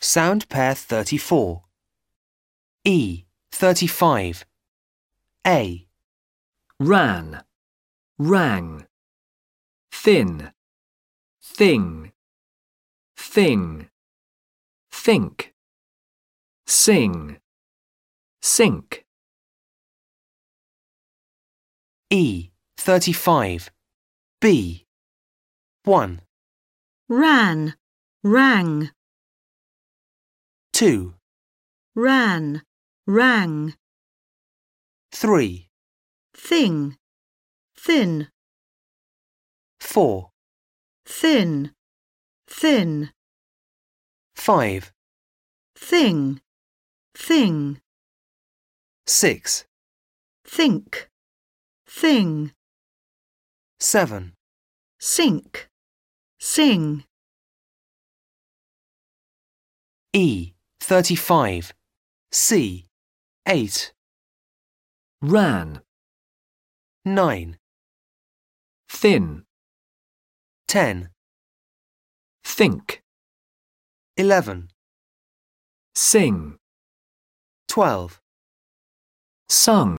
Sound pair 34. E. 35. A. ran, rang, thin, thing, thing, think, sing, sink, E. 35. B. 1. ran, rang, 2. ran, rang, 3. thing, thin, 4. thin, thin, 5. thing, thing, 6. think, thing, 7. sink, sing, E. 35. C. 8. ran, 9. thin, 10. think, 11. sing, 12. sung.